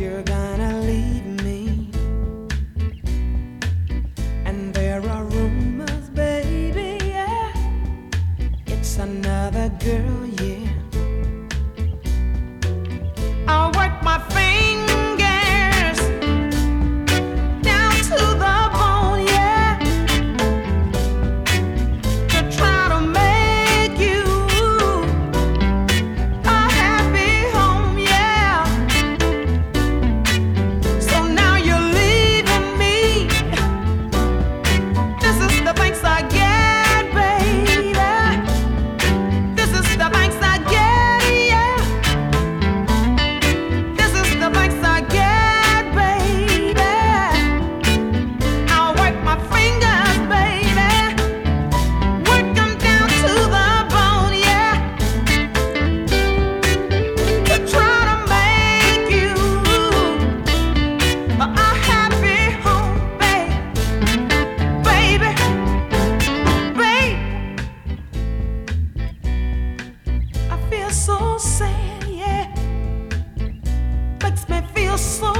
you're gonna leave me. And there are rumors, baby, yeah. It's another girl, yeah. so